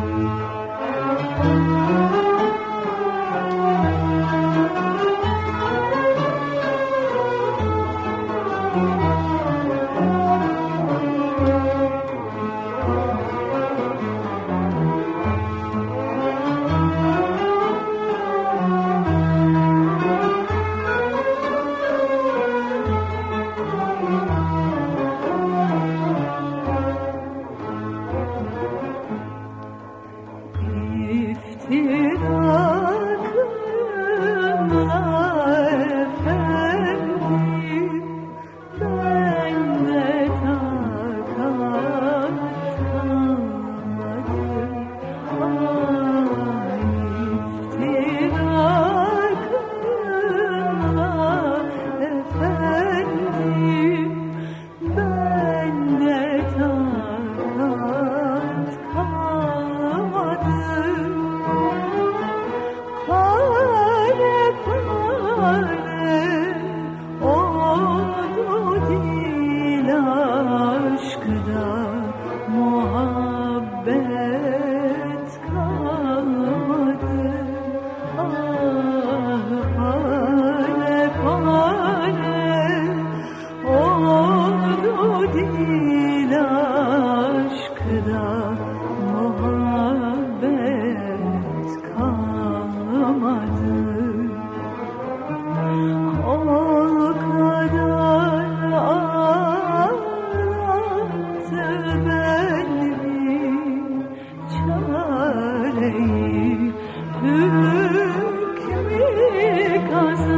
Thank you. here. muhabbet kalmadı. Ah hale hale oldu dil aşkına. Muhabbet kalmadı. yüreğim hükmü kazan.